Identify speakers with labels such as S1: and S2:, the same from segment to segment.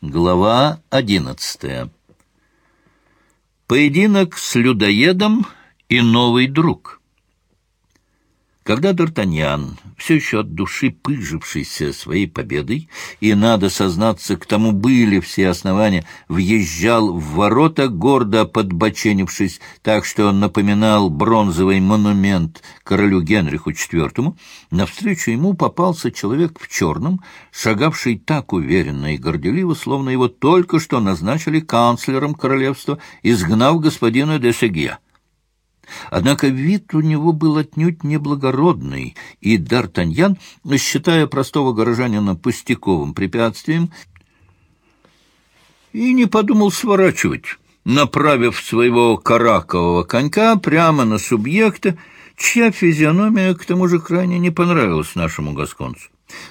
S1: Глава одиннадцатая. Поединок с людоедом и новый друг. Когда Д'Артаньян, все еще от души пыжившийся своей победой, и, надо сознаться, к тому были все основания, въезжал в ворота, гордо подбоченившись, так что он напоминал бронзовый монумент королю Генриху IV, навстречу ему попался человек в черном, шагавший так уверенно и горделиво, словно его только что назначили канцлером королевства, изгнав господина де Сегья. Однако вид у него был отнюдь неблагородный, и Д'Артаньян, считая простого горожанина пустяковым препятствием, и не подумал сворачивать, направив своего каракового конька прямо на субъекта, чья физиономия, к тому же, крайне не понравилась нашему гасконцу.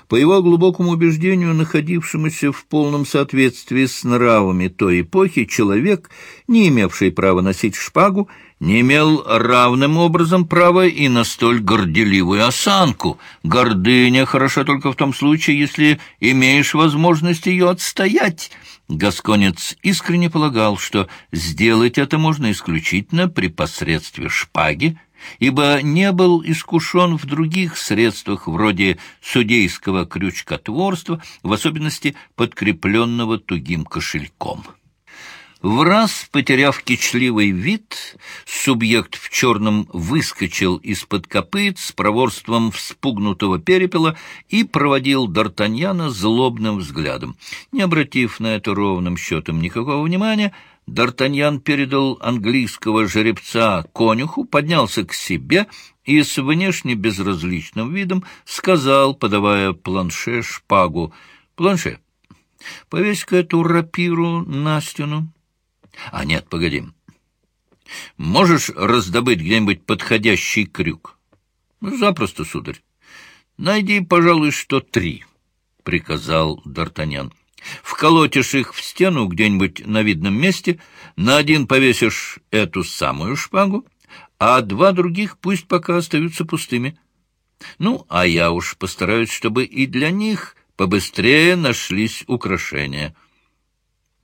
S1: По его глубокому убеждению, находившемуся в полном соответствии с нравами той эпохи, человек, не имевший права носить шпагу, не имел равным образом права и на столь горделивую осанку. Гордыня хороша только в том случае, если имеешь возможность ее отстоять. Гасконец искренне полагал, что сделать это можно исключительно при посредстве шпаги, ибо не был искушен в других средствах вроде судейского крючкотворства, в особенности подкрепленного тугим кошельком. В раз, потеряв кичливый вид, субъект в черном выскочил из-под копыт с проворством вспугнутого перепела и проводил Д'Артаньяна злобным взглядом. Не обратив на это ровным счетом никакого внимания, Д'Артаньян передал английского жеребца конюху, поднялся к себе и с внешне безразличным видом сказал, подавая планше шпагу, «Планше, повесь-ка эту рапиру на стену». А нет, погоди. Можешь раздобыть где-нибудь подходящий крюк? Запросто, сударь. Найди, пожалуй, что три, — приказал Д'Артаньян. Вколотишь их в стену где-нибудь на видном месте, на один повесишь эту самую шпагу, а два других пусть пока остаются пустыми. Ну, а я уж постараюсь, чтобы и для них побыстрее нашлись украшения».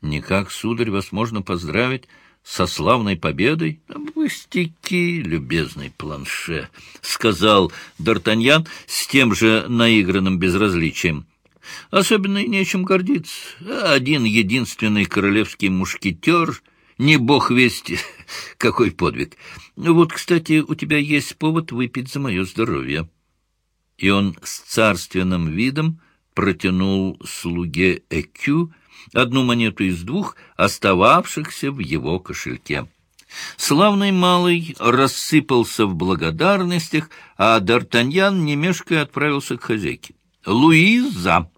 S1: Никак, сударь, вас можно поздравить со славной победой? — Пустяки, любезный планше, — сказал Д'Артаньян с тем же наигранным безразличием. — Особенно и нечем гордиться. Один единственный королевский мушкетер, не бог весть, какой подвиг. Вот, кстати, у тебя есть повод выпить за мое здоровье. И он с царственным видом протянул слуге Экю одну монету из двух, остававшихся в его кошельке. Славный малый рассыпался в благодарностях, а Д'Артаньян немешкой отправился к хозяйке. «Луиза!»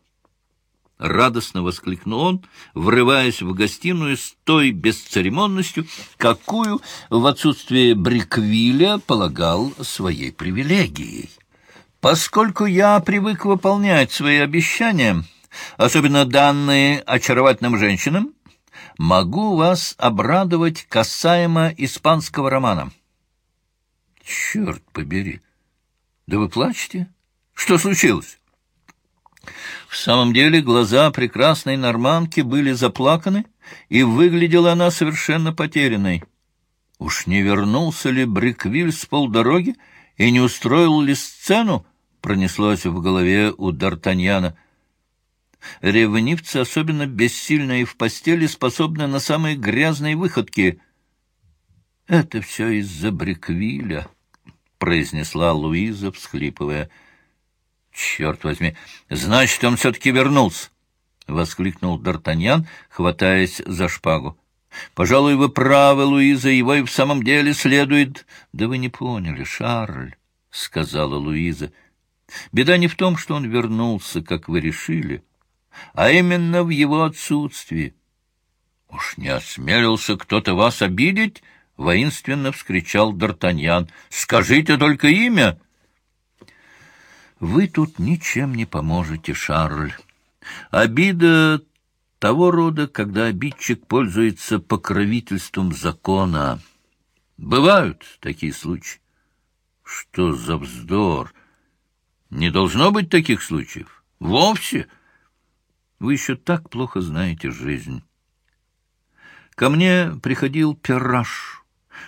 S1: — радостно воскликнул он, врываясь в гостиную с той бесцеремонностью, какую в отсутствие Бриквиля полагал своей привилегией. «Поскольку я привык выполнять свои обещания...» особенно данные очаровательным женщинам, могу вас обрадовать касаемо испанского романа. Черт побери! Да вы плачете? Что случилось? В самом деле глаза прекрасной норманки были заплаканы, и выглядела она совершенно потерянной. Уж не вернулся ли Бриквиль с полдороги и не устроил ли сцену, пронеслось в голове у Д'Артаньяна — Ревнивцы, особенно бессильные в постели, способны на самые грязные выходки. — Это все из-за Бриквиля, — произнесла Луиза, всхлипывая. — Черт возьми! Значит, он все-таки вернулся! — воскликнул Д'Артаньян, хватаясь за шпагу. — Пожалуй, вы правы, Луиза, его и в самом деле следует... — Да вы не поняли, Шарль, — сказала Луиза. — Беда не в том, что он вернулся, как вы решили, — а именно в его отсутствии. — Уж не осмелился кто-то вас обидеть? — воинственно вскричал Д'Артаньян. — Скажите только имя. — Вы тут ничем не поможете, Шарль. Обида того рода, когда обидчик пользуется покровительством закона. Бывают такие случаи. Что за вздор! Не должно быть таких случаев. Вовсе. Вы еще так плохо знаете жизнь. Ко мне приходил Перраш,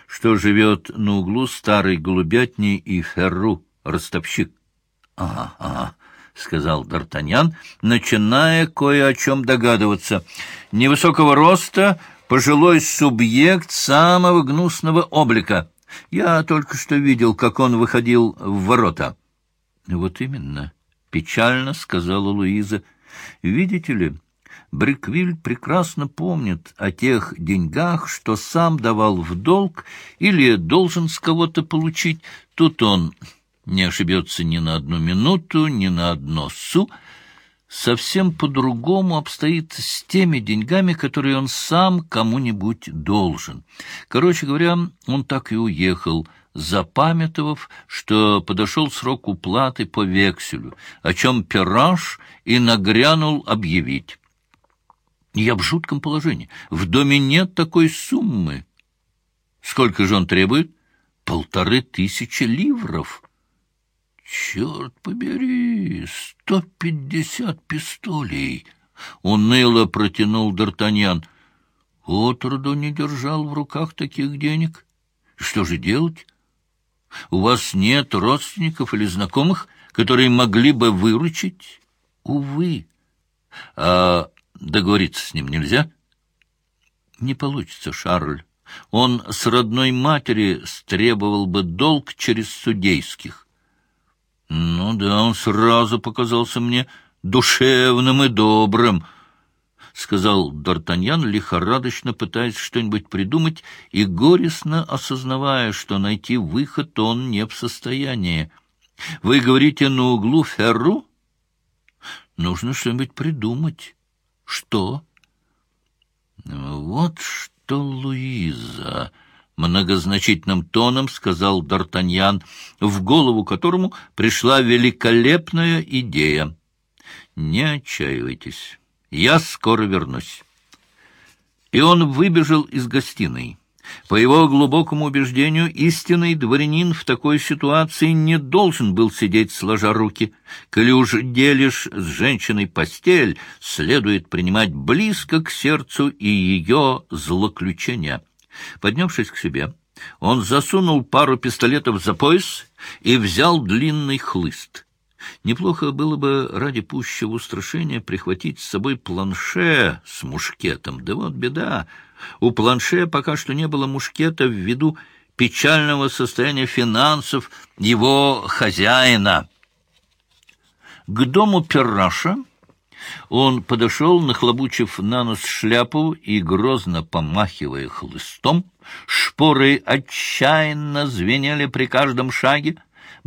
S1: что живет на углу старой голубятни и Ферру, ростовщик. — Ага, ага, — сказал Д'Артаньян, начиная кое о чем догадываться. Невысокого роста, пожилой субъект самого гнусного облика. Я только что видел, как он выходил в ворота. — Вот именно, — печально сказала Луиза. — Видите ли, Бриквиль прекрасно помнит о тех деньгах, что сам давал в долг или должен с кого-то получить. Тут он не ошибется ни на одну минуту, ни на одно су. Совсем по-другому обстоит с теми деньгами, которые он сам кому-нибудь должен. Короче говоря, он так и уехал, запамятовав, что подошел срок уплаты по векселю, о чем Пираж и нагрянул объявить. Я в жутком положении. В доме нет такой суммы. Сколько же он требует? Полторы тысячи ливров. Черт побери, сто пятьдесят пистолей! Уныло протянул Д'Артаньян. Отроду не держал в руках таких денег. Что же делать? У вас нет родственников или знакомых, которые могли бы выручить? Увы. А договориться с ним нельзя? Не получится, Шарль. Он с родной матери стребовал бы долг через судейских. Ну да, он сразу показался мне душевным и добрым, — сказал Д'Артаньян, лихорадочно пытаясь что-нибудь придумать и горестно осознавая, что найти выход он не в состоянии. — Вы говорите, на углу Ферру? — Нужно что-нибудь придумать. — Что? — Вот что, Луиза многозначительным тоном сказал Д'Артаньян, в голову которому пришла великолепная идея. «Не отчаивайтесь, я скоро вернусь». И он выбежал из гостиной. По его глубокому убеждению, истинный дворянин в такой ситуации не должен был сидеть сложа руки. Коли уж делишь с женщиной постель, следует принимать близко к сердцу и ее злоключения. Поднявшись к себе, он засунул пару пистолетов за пояс и взял длинный хлыст. Неплохо было бы ради пущего устрашения прихватить с собой планше с мушкетом. Да вот беда. У планше пока что не было мушкета ввиду печального состояния финансов его хозяина. К дому Перраша он подошел, нахлобучив на нос шляпу и, грозно помахивая хлыстом, шпоры отчаянно звенели при каждом шаге,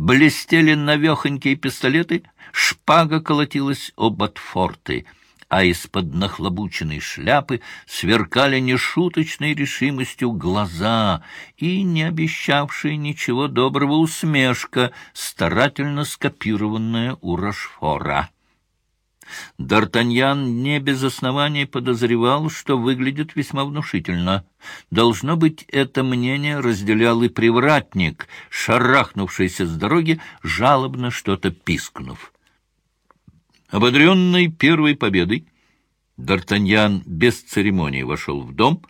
S1: блестели навехонькие пистолеты, шпага колотилась об отфорты, а из-под нахлобученной шляпы сверкали нешуточной решимостью глаза и не обещавшие ничего доброго усмешка, старательно скопированная у Рашфора. Д'Артаньян не без оснований подозревал, что выглядит весьма внушительно. Должно быть, это мнение разделял и привратник, шарахнувшийся с дороги, жалобно что-то пискнув. Ободренный первой победой, Д'Артаньян без церемонии вошел в дом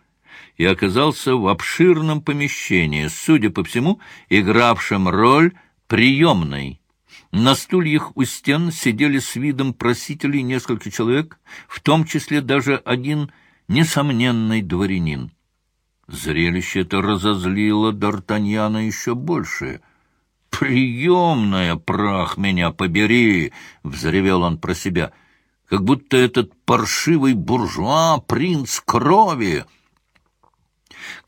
S1: и оказался в обширном помещении, судя по всему, игравшем роль приемной. На стульях у стен сидели с видом просителей несколько человек, в том числе даже один несомненный дворянин. Зрелище это разозлило Д'Артаньяна еще больше. «Приемная, прах меня побери!» — взревел он про себя. «Как будто этот паршивый буржуа — принц крови!»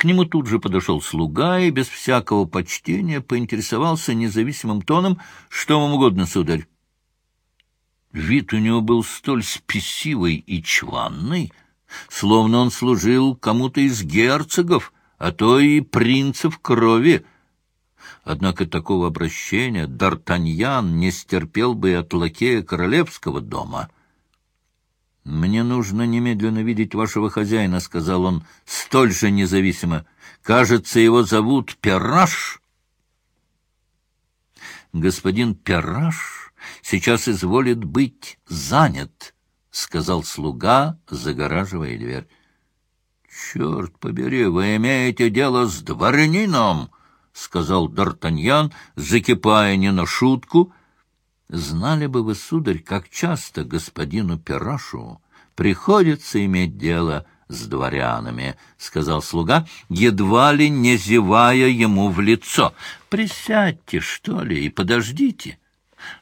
S1: К нему тут же подошел слуга и без всякого почтения поинтересовался независимым тоном, что вам угодно, сударь. Вид у него был столь спесивый и чванный, словно он служил кому-то из герцогов, а то и принцев крови. Однако такого обращения Д'Артаньян не стерпел бы и от лакея королевского дома — «Мне нужно немедленно видеть вашего хозяина», — сказал он, столь же независимо. «Кажется, его зовут Перраш». «Господин Перраш сейчас изволит быть занят», — сказал слуга, загораживая дверь. — Черт побери, вы имеете дело с дворянином, — сказал Д'Артаньян, закипая не на шутку. — Знали бы вы, сударь, как часто господину Пирашу приходится иметь дело с дворянами, — сказал слуга, едва ли не зевая ему в лицо. — Присядьте, что ли, и подождите.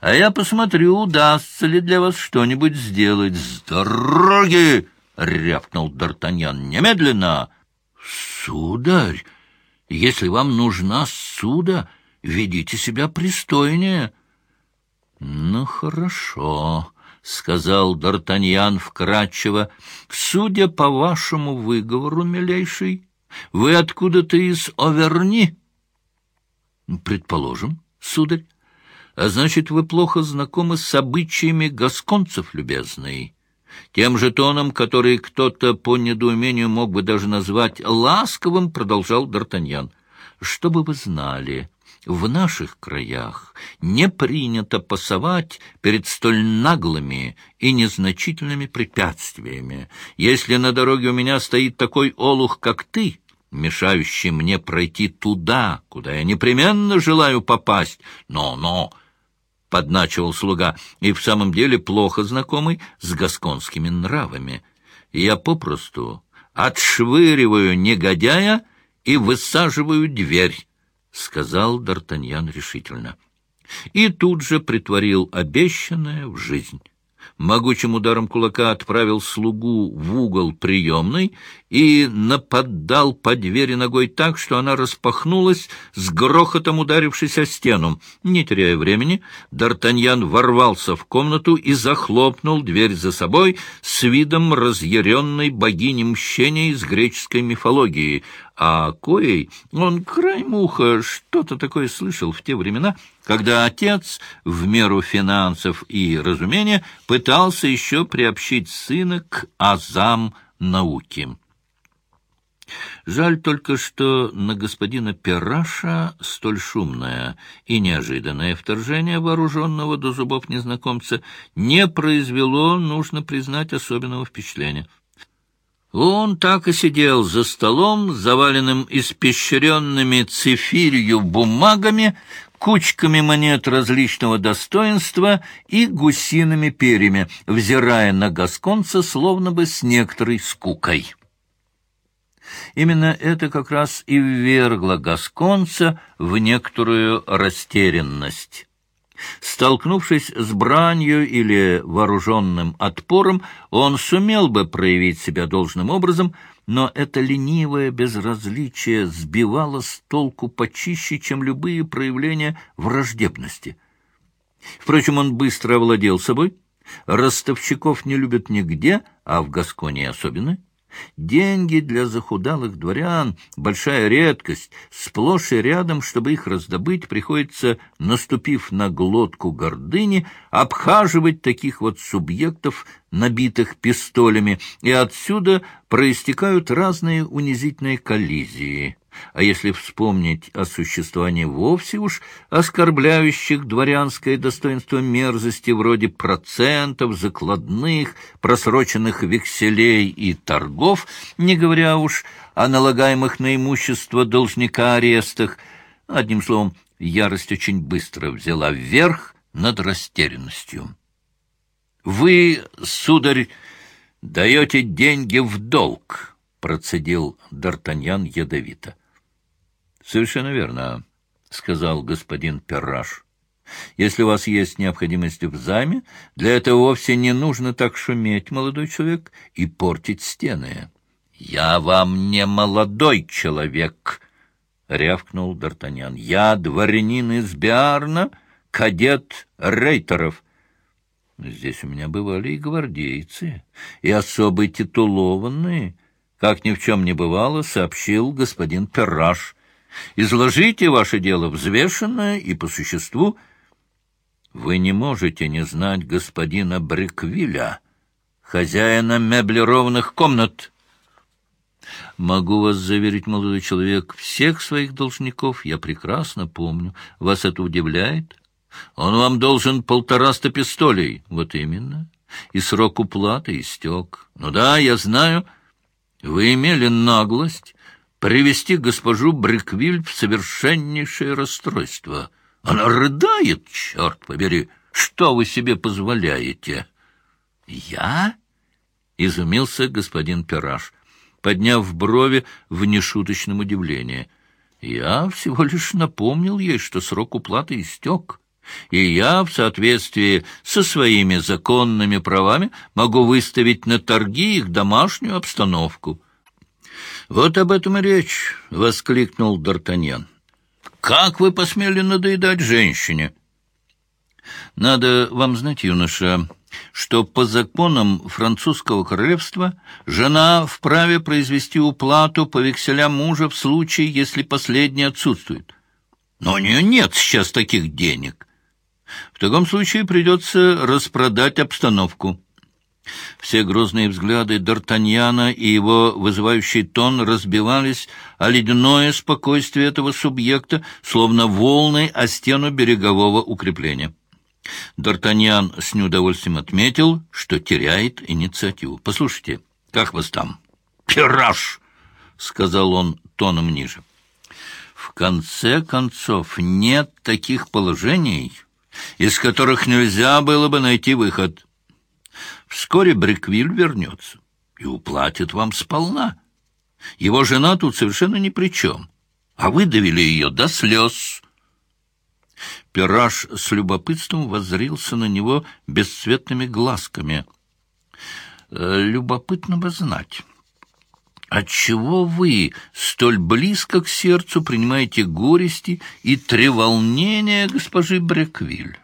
S1: А я посмотрю, удастся ли для вас что-нибудь сделать. — С дороги! — рявкнул Д'Артаньян. — Немедленно! — Сударь, если вам нужна суда, ведите себя пристойнее. — Ну, хорошо, — сказал Д'Артаньян вкратчиво. — Судя по вашему выговору, милейший, вы откуда-то из Оверни? — Предположим, сударь. А значит, вы плохо знакомы с обычаями гасконцев, любезный. Тем же тоном, который кто-то по недоумению мог бы даже назвать ласковым, продолжал Д'Артаньян. Чтобы вы знали, в наших краях не принято пасовать перед столь наглыми и незначительными препятствиями. Если на дороге у меня стоит такой олух, как ты, мешающий мне пройти туда, куда я непременно желаю попасть, но-но, — подначивал слуга, и в самом деле плохо знакомый с гасконскими нравами. Я попросту отшвыриваю негодяя и высаживаю дверь, — сказал Д'Артаньян решительно. И тут же притворил обещанное в жизнь могучим ударом кулака отправил слугу в угол приемной и нападал по двери ногой так, что она распахнулась, с грохотом ударившись о стену. Не теряя времени, Д'Артаньян ворвался в комнату и захлопнул дверь за собой с видом разъяренной богини мщения из греческой мифологии, а коей он краем уха что-то такое слышал в те времена, когда отец, в меру финансов и разумения, пытался еще приобщить сына к азам науки. Жаль только, что на господина Пераша столь шумное и неожиданное вторжение вооруженного до зубов незнакомца не произвело, нужно признать, особенного впечатления. Он так и сидел за столом, заваленным испещренными цифирью бумагами, кучками монет различного достоинства и гусиными перьями, взирая на гасконца словно бы с некоторой скукой. Именно это как раз и ввергло гасконца в некоторую растерянность. Столкнувшись с бранью или вооруженным отпором, он сумел бы проявить себя должным образом, но это ленивое безразличие сбивало с толку почище, чем любые проявления враждебности. Впрочем, он быстро овладел собой. Ростовщиков не любят нигде, а в Гасконе особенно — Деньги для захудалых дворян — большая редкость. Сплошь и рядом, чтобы их раздобыть, приходится, наступив на глотку гордыни, обхаживать таких вот субъектов, набитых пистолями, и отсюда проистекают разные унизительные коллизии. А если вспомнить о существовании вовсе уж оскорбляющих дворянское достоинство мерзости вроде процентов, закладных, просроченных векселей и торгов, не говоря уж о налагаемых на имущество должника арестах, одним словом, ярость очень быстро взяла вверх над растерянностью. «Вы, сударь, даете деньги в долг», — процедил Д'Артаньян ядовито. — Совершенно верно, — сказал господин Перраш. — Если у вас есть необходимость в займе, для этого вовсе не нужно так шуметь, молодой человек, и портить стены. — Я вам не молодой человек, — рявкнул Д'Артаньян. — Я дворянин из Биарна, кадет Рейтеров. — Здесь у меня бывали и гвардейцы, и особо титулованные, — как ни в чем не бывало, сообщил господин Перраш — Изложите ваше дело взвешенно и по существу. Вы не можете не знать господина Бриквиля, хозяина меблированных комнат. Могу вас заверить, молодой человек, всех своих должников я прекрасно помню. Вас это удивляет? Он вам должен полтораста пистолей. Вот именно. и срок уплаты истек. Ну да, я знаю, вы имели наглость привести госпожу Бриквиль в совершеннейшее расстройство. Она рыдает, черт побери. Что вы себе позволяете? Я? — изумился господин Пираж, подняв брови в нешуточном удивлении. Я всего лишь напомнил ей, что срок уплаты истек и я в соответствии со своими законными правами могу выставить на торги их домашнюю обстановку. «Вот об этом и речь», — воскликнул Д'Артаньян. «Как вы посмели надоедать женщине?» «Надо вам знать, юноша, что по законам французского королевства жена вправе произвести уплату по векселям мужа в случае, если последний отсутствует. Но у нее нет сейчас таких денег. В таком случае придется распродать обстановку. Все грозные взгляды Д'Артаньяна и его вызывающий тон разбивались о ледяное спокойствие этого субъекта, словно волны о стену берегового укрепления. Д'Артаньян с неудовольствием отметил, что теряет инициативу. — Послушайте, как вас там? — Пираж! — сказал он тоном ниже. — В конце концов, нет таких положений из которых нельзя было бы найти выход. Вскоре Бриквиль вернется и уплатит вам сполна. Его жена тут совершенно ни при чем, а вы довели ее до слез. Пираж с любопытством воззрился на него бесцветными глазками. «Э, «Любопытно бы знать». Отчего вы столь близко к сердцу принимаете горести и треволнения госпожи Бреквиль?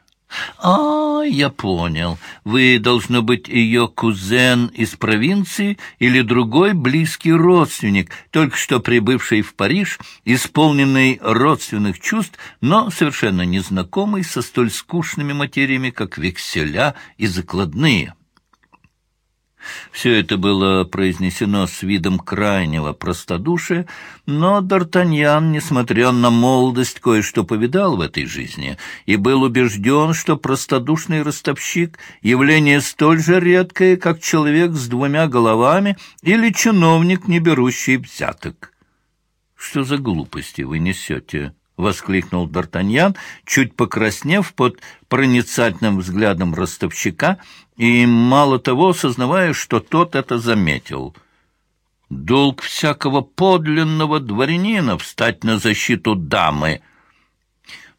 S1: А, я понял. Вы, должно быть, ее кузен из провинции или другой близкий родственник, только что прибывший в Париж, исполненный родственных чувств, но совершенно незнакомый со столь скучными материями, как векселя и закладные. Все это было произнесено с видом крайнего простодушия, но Д'Артаньян, несмотря на молодость, кое-что повидал в этой жизни и был убежден, что простодушный ростовщик — явление столь же редкое, как человек с двумя головами или чиновник, не берущий взяток. «Что за глупости вы несете?» — воскликнул Д'Артаньян, чуть покраснев под проницательным взглядом ростовщика и, мало того, сознавая, что тот это заметил. «Долг всякого подлинного дворянина — встать на защиту дамы».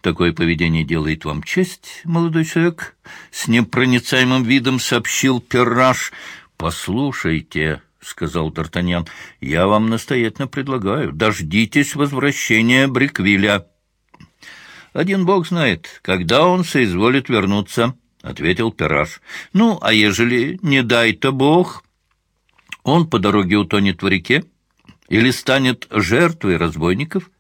S1: «Такое поведение делает вам честь, молодой человек?» — с непроницаемым видом сообщил Пираж. «Послушайте», — сказал Д'Артаньян, — я вам настоятельно предлагаю, дождитесь возвращения Бриквиля. — Один бог знает, когда он соизволит вернуться, — ответил Пираж. — Ну, а ежели не дай-то бог, он по дороге утонет в реке или станет жертвой разбойников?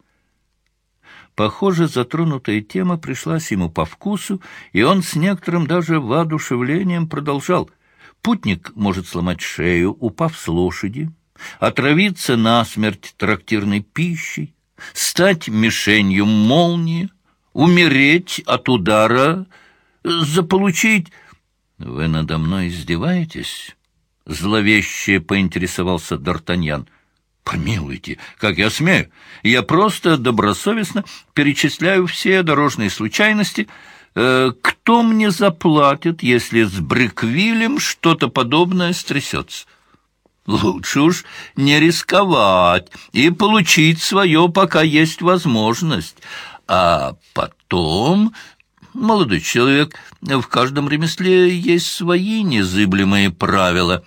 S1: Похоже, затронутая тема пришлась ему по вкусу, и он с некоторым даже воодушевлением продолжал — Путник может сломать шею, упав с лошади, отравиться насмерть трактирной пищей, стать мишенью молнии, умереть от удара, заполучить... — Вы надо мной издеваетесь? — зловеще поинтересовался Д'Артаньян. — Помилуйте, как я смею. Я просто добросовестно перечисляю все дорожные случайности, Э, кто мне заплатит, если с Бриквилем что-то подобное стрясется? Лучше уж не рисковать и получить свое, пока есть возможность. А потом, молодой человек, в каждом ремесле есть свои незыблемые правила.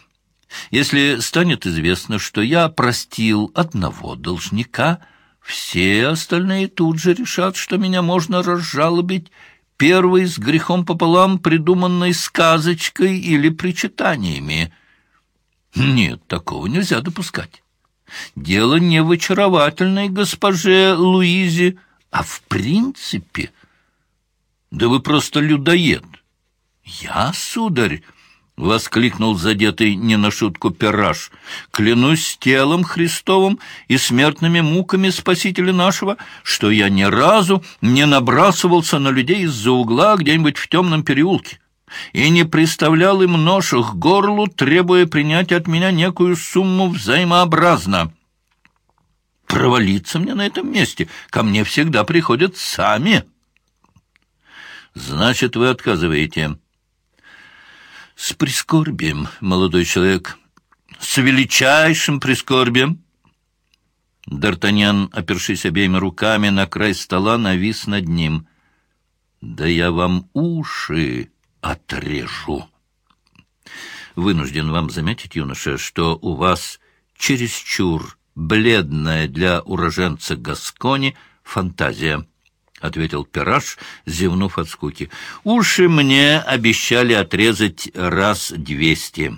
S1: Если станет известно, что я простил одного должника, все остальные тут же решат, что меня можно разжалобить первый с грехом пополам придуманной сказочкой или причитаниями. Нет, такого нельзя допускать. Дело не в очаровательной госпоже Луизе, а в принципе. Да вы просто людоед. Я, сударь, — воскликнул задетый не на шутку пираж. «Клянусь телом Христовым и смертными муками Спасителя нашего, что я ни разу не набрасывался на людей из-за угла где-нибудь в темном переулке. и не приставлял им нож к горлу, требуя принять от меня некую сумму взаимообразно. Провалиться мне на этом месте, ко мне всегда приходят сами. Значит, вы отказываете. С прискорбием, молодой человек, с величайшим прискорбием. Д'Артаньян, опершись обеими руками на край стола, навис над ним. «Да я вам уши отрежу!» Вынужден вам заметить, юноша, что у вас чересчур бледная для уроженца Гаскони фантазия. — ответил Пираж, зевнув от скуки. «Уши мне обещали отрезать раз двести,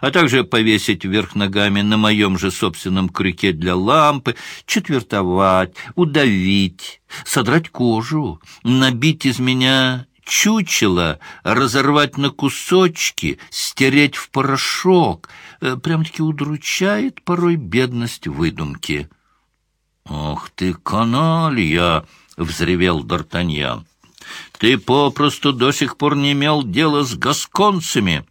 S1: а также повесить вверх ногами на моем же собственном крюке для лампы, четвертовать, удавить, содрать кожу, набить из меня чучело, разорвать на кусочки, стереть в порошок. Э, прям-таки удручает порой бедность выдумки». «Ох ты, каналья!» — взревел Д'Артаньян. «Ты попросту до сих пор не имел дела с гасконцами!»